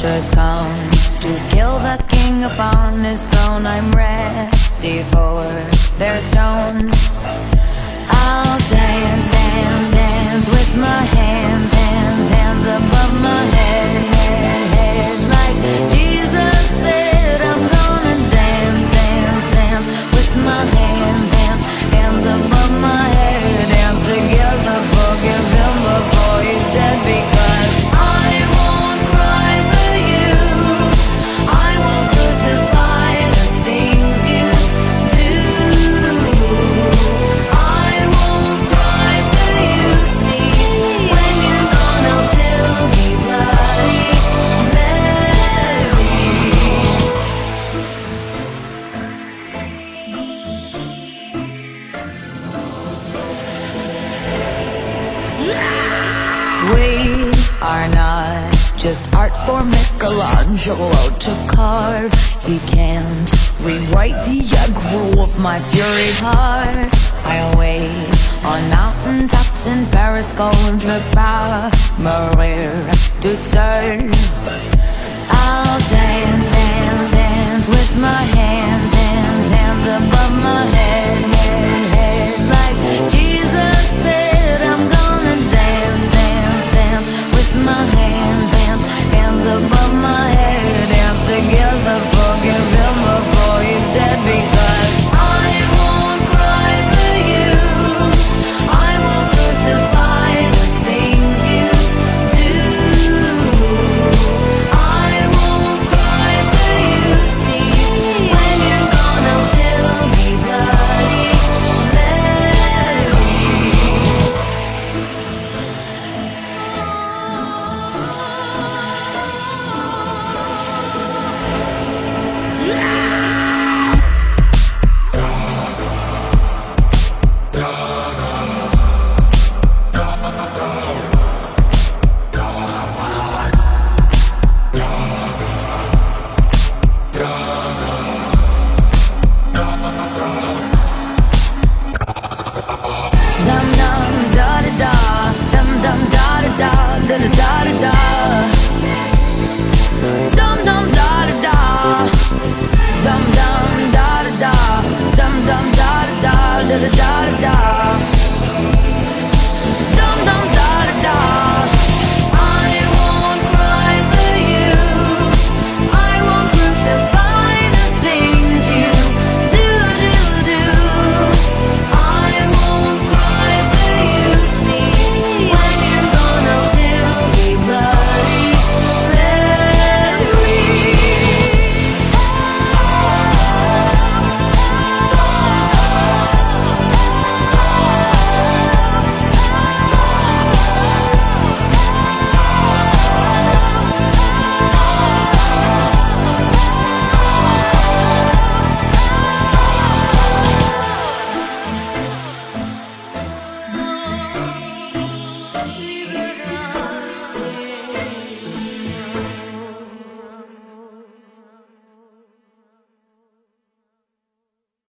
punctures come to kill the king upon his throne, I'm ready for their stones. I'll We are not just art for Michelangelo to carve. He can't rewrite the aggro of my fury heart. I wait on mountain tops in Paris, going to power, Maria to turn. I'll dance, dance, dance. in the dark